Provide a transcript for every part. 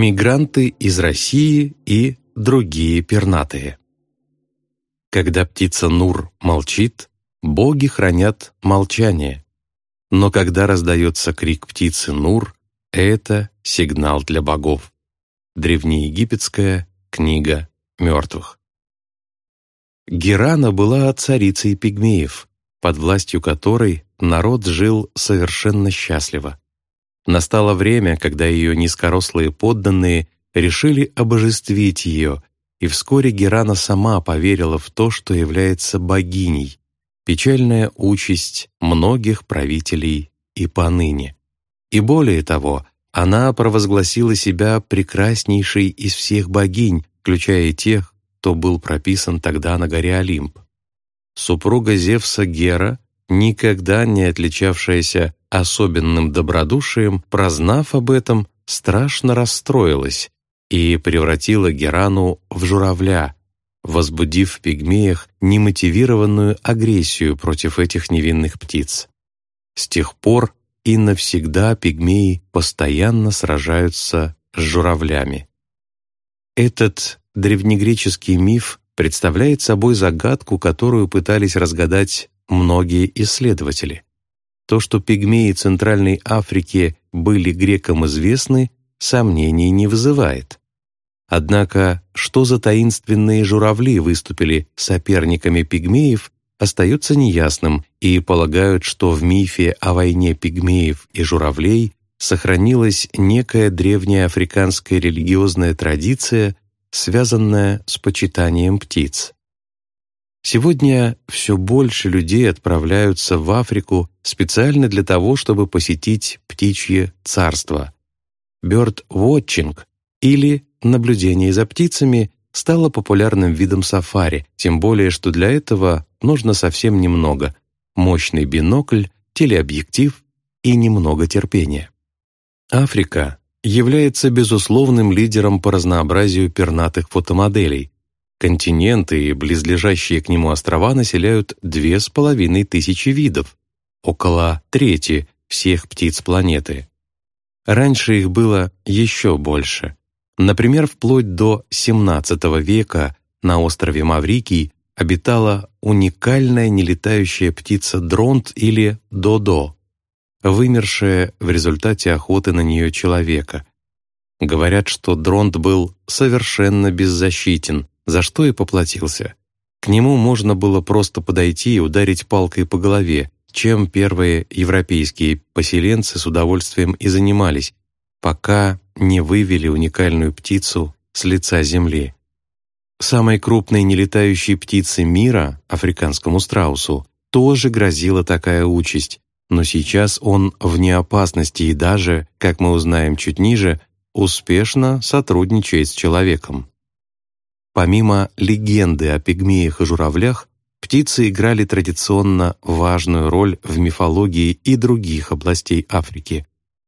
Мигранты из России и другие пернатые. Когда птица Нур молчит, боги хранят молчание. Но когда раздается крик птицы Нур, это сигнал для богов. Древнеегипетская книга мертвых. Герана была царицей пигмеев, под властью которой народ жил совершенно счастливо. Настало время, когда ее низкорослые подданные решили обожествить ее, и вскоре Герана сама поверила в то, что является богиней, печальная участь многих правителей и поныне. И более того, она провозгласила себя прекраснейшей из всех богинь, включая тех, кто был прописан тогда на горе Олимп. Супруга Зевса Гера, никогда не отличавшаяся особенным добродушием, прознав об этом, страшно расстроилась и превратила Герану в журавля, возбудив в пигмеях немотивированную агрессию против этих невинных птиц. С тех пор и навсегда пигмеи постоянно сражаются с журавлями. Этот древнегреческий миф представляет собой загадку, которую пытались разгадать многие исследователи. То, что пигмеи Центральной Африки были грекам известны, сомнений не вызывает. Однако, что за таинственные журавли выступили соперниками пигмеев, остается неясным, и полагают, что в мифе о войне пигмеев и журавлей сохранилась некая древняя африканская религиозная традиция, связанная с почитанием птиц. Сегодня все больше людей отправляются в Африку специально для того, чтобы посетить птичье царство. Бёрд-вотчинг или наблюдение за птицами стало популярным видом сафари, тем более что для этого нужно совсем немного – мощный бинокль, телеобъектив и немного терпения. Африка является безусловным лидером по разнообразию пернатых фотомоделей, Континенты и близлежащие к нему острова населяют две с половиной тысячи видов, около трети всех птиц планеты. Раньше их было еще больше. Например, вплоть до XVII века на острове Маврикий обитала уникальная нелетающая птица дронт или додо, вымершая в результате охоты на нее человека. Говорят, что дронт был совершенно беззащитен, за что и поплатился. К нему можно было просто подойти и ударить палкой по голове, чем первые европейские поселенцы с удовольствием и занимались, пока не вывели уникальную птицу с лица земли. Самой крупной нелетающей птице мира, африканскому страусу, тоже грозила такая участь, но сейчас он вне опасности и даже, как мы узнаем чуть ниже, успешно сотрудничает с человеком. Помимо легенды о пигмеях и журавлях, птицы играли традиционно важную роль в мифологии и других областей Африки.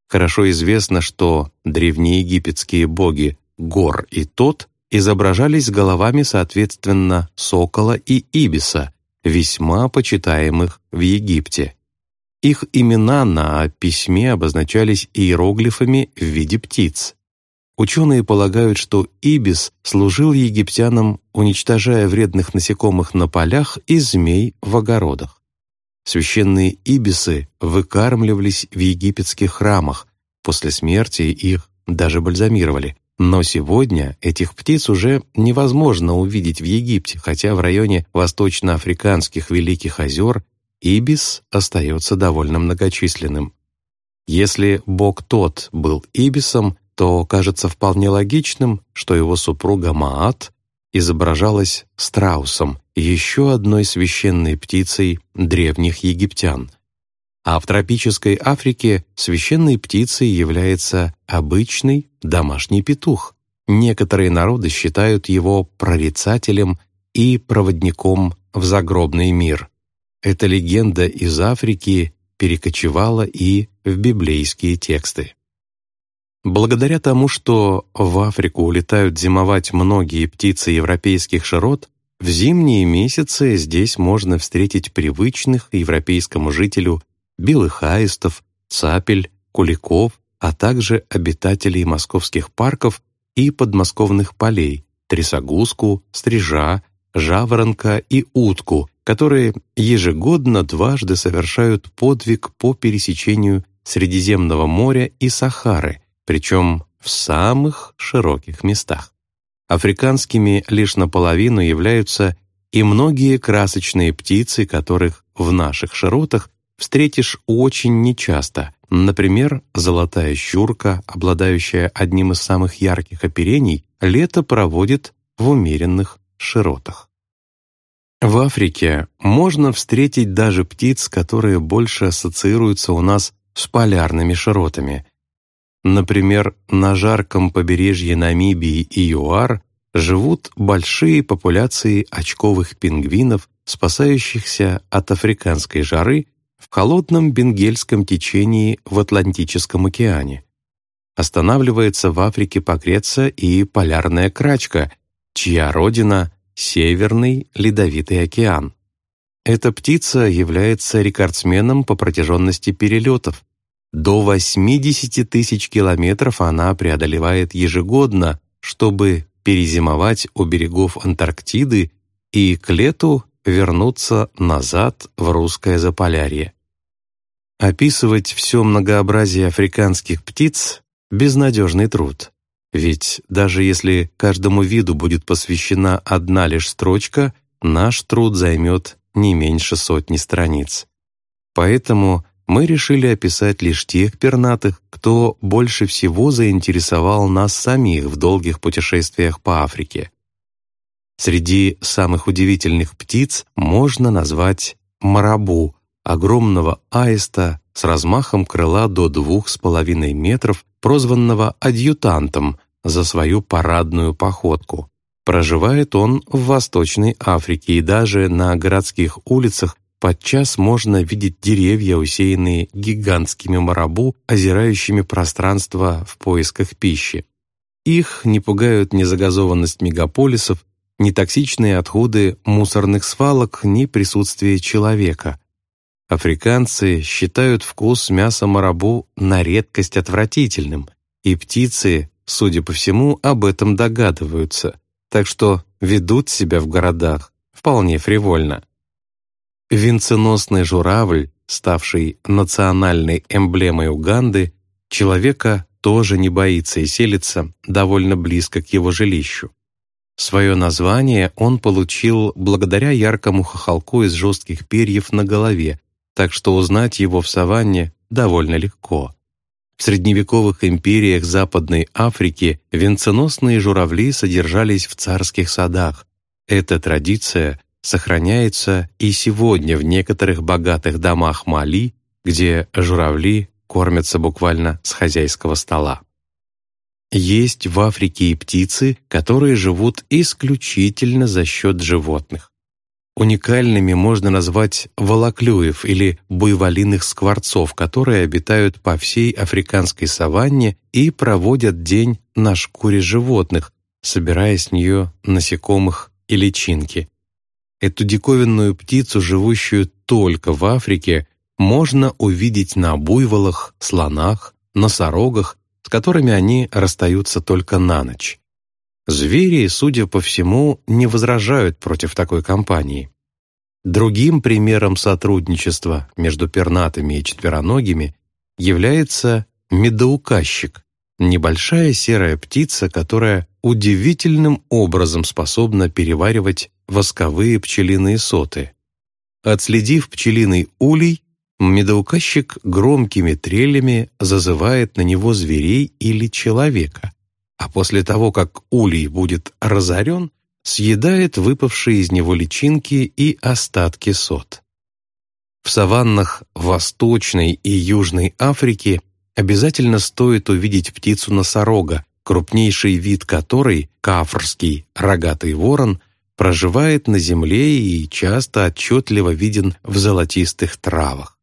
Хорошо известно, что древнеегипетские боги Гор и Тот изображались головами, соответственно, сокола и ибиса, весьма почитаемых в Египте. Их имена на письме обозначались иероглифами в виде птиц. Ученые полагают, что ибис служил египтянам, уничтожая вредных насекомых на полях и змей в огородах. Священные ибисы выкармливались в египетских храмах, после смерти их даже бальзамировали. Но сегодня этих птиц уже невозможно увидеть в Египте, хотя в районе восточноафриканских Великих озер ибис остается довольно многочисленным. Если бог тот был ибисом, то кажется вполне логичным, что его супруга Маат изображалась страусом, еще одной священной птицей древних египтян. А в тропической Африке священной птицей является обычный домашний петух. Некоторые народы считают его прорицателем и проводником в загробный мир. Эта легенда из Африки перекочевала и в библейские тексты. Благодаря тому, что в Африку улетают зимовать многие птицы европейских широт, в зимние месяцы здесь можно встретить привычных европейскому жителю белых аистов, цапель, куликов, а также обитателей московских парков и подмосковных полей, трясогузку, стрижа, жаворонка и утку, которые ежегодно дважды совершают подвиг по пересечению Средиземного моря и Сахары, причем в самых широких местах. Африканскими лишь наполовину являются и многие красочные птицы, которых в наших широтах встретишь очень нечасто, например, золотая щурка, обладающая одним из самых ярких оперений, лето проводит в умеренных широтах. В Африке можно встретить даже птиц, которые больше ассоциируются у нас с полярными широтами. Например, на жарком побережье Намибии и ЮАР живут большие популяции очковых пингвинов, спасающихся от африканской жары в холодном бенгельском течении в Атлантическом океане. Останавливается в Африке погреться и полярная крачка, чья родина — Северный Ледовитый океан. Эта птица является рекордсменом по протяженности перелетов. До 80 тысяч километров она преодолевает ежегодно, чтобы перезимовать у берегов Антарктиды и к лету вернуться назад в русское Заполярье. Описывать все многообразие африканских птиц — безнадежный труд. Ведь даже если каждому виду будет посвящена одна лишь строчка, наш труд займет не меньше сотни страниц. Поэтому мы решили описать лишь тех пернатых, кто больше всего заинтересовал нас самих в долгих путешествиях по Африке. Среди самых удивительных птиц можно назвать марабу, огромного аиста с размахом крыла до двух с половиной метров, прозванного адъютантом за свою парадную походку. Проживает он в Восточной Африке и даже на городских улицах подчас можно видеть деревья, усеянные гигантскими марабу, озирающими пространство в поисках пищи. Их не пугают ни загазованность мегаполисов, ни токсичные отходы мусорных свалок, ни присутствие человека. Африканцы считают вкус мяса марабу на редкость отвратительным, и птицы, судя по всему, об этом догадываются, так что ведут себя в городах вполне фривольно. Венценосный журавль, ставший национальной эмблемой Уганды, человека тоже не боится и селится довольно близко к его жилищу. Свое название он получил благодаря яркому хохолку из жестких перьев на голове, так что узнать его в саванне довольно легко. В средневековых империях Западной Африки венценосные журавли содержались в царских садах. Эта традиция сохраняется и сегодня в некоторых богатых домах Мали, где журавли кормятся буквально с хозяйского стола. Есть в Африке и птицы, которые живут исключительно за счет животных. Уникальными можно назвать волоклюев или буйволиных скворцов, которые обитают по всей африканской саванне и проводят день на шкуре животных, собирая с нее насекомых и личинки. Эту диковинную птицу, живущую только в Африке, можно увидеть на буйволах, слонах, носорогах, с которыми они расстаются только на ночь. Звери, судя по всему, не возражают против такой компании. Другим примером сотрудничества между пернатыми и четвероногими является медоуказчик, небольшая серая птица, которая удивительным образом способна переваривать восковые пчелиные соты. Отследив пчелиный улей, медоуказчик громкими трелями зазывает на него зверей или человека, а после того, как улей будет разорен, съедает выпавшие из него личинки и остатки сот. В саваннах Восточной и Южной Африки обязательно стоит увидеть птицу-носорога, крупнейший вид которой, кафрский рогатый ворон, проживает на земле и часто отчетливо виден в золотистых травах.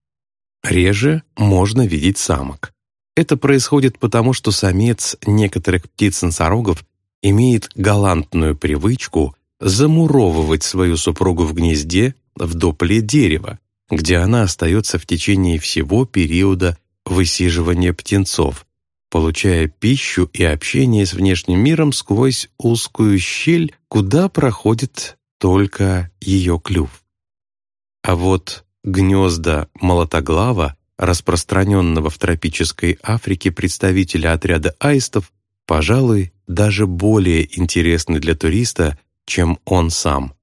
Реже можно видеть самок. Это происходит потому, что самец некоторых птиц-носорогов имеет галантную привычку замуровывать свою супругу в гнезде в дупле дерева, где она остается в течение всего периода высиживания птенцов, получая пищу и общение с внешним миром сквозь узкую щель, куда проходит только ее клюв. А вот гнезда молотоглава, распространенного в тропической Африке представителя отряда аистов, пожалуй, даже более интересны для туриста, чем он сам.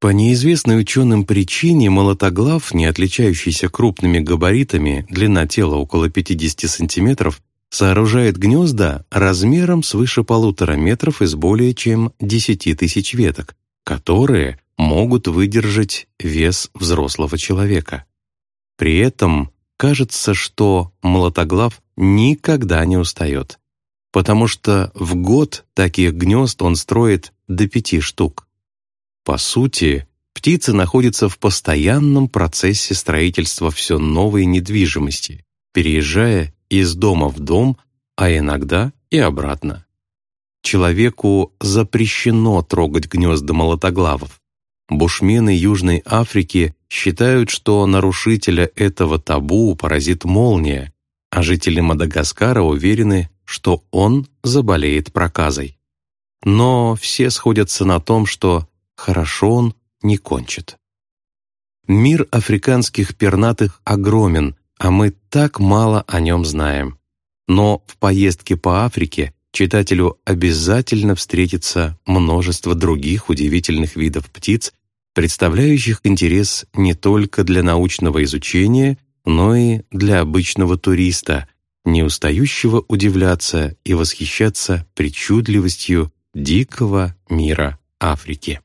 По неизвестной ученым причине молотоглав, не отличающийся крупными габаритами, длина тела около 50 сантиметров, сооружает гнезда размером свыше полутора метров из более чем 10 тысяч веток, которые могут выдержать вес взрослого человека. При этом кажется, что молотоглав никогда не устает, потому что в год таких гнезд он строит до пяти штук. По сути, птица находится в постоянном процессе строительства все новой недвижимости, переезжая из дома в дом, а иногда и обратно. Человеку запрещено трогать гнезда молотоглавов. Бушмены Южной Африки считают, что нарушителя этого табу поразит молния, а жители Мадагаскара уверены, что он заболеет проказой. Но все сходятся на том, что хорошо он не кончит. Мир африканских пернатых огромен, а мы так мало о нем знаем. Но в поездке по Африке читателю обязательно встретится множество других удивительных видов птиц, представляющих интерес не только для научного изучения, но и для обычного туриста, не устающего удивляться и восхищаться причудливостью дикого мира Африки.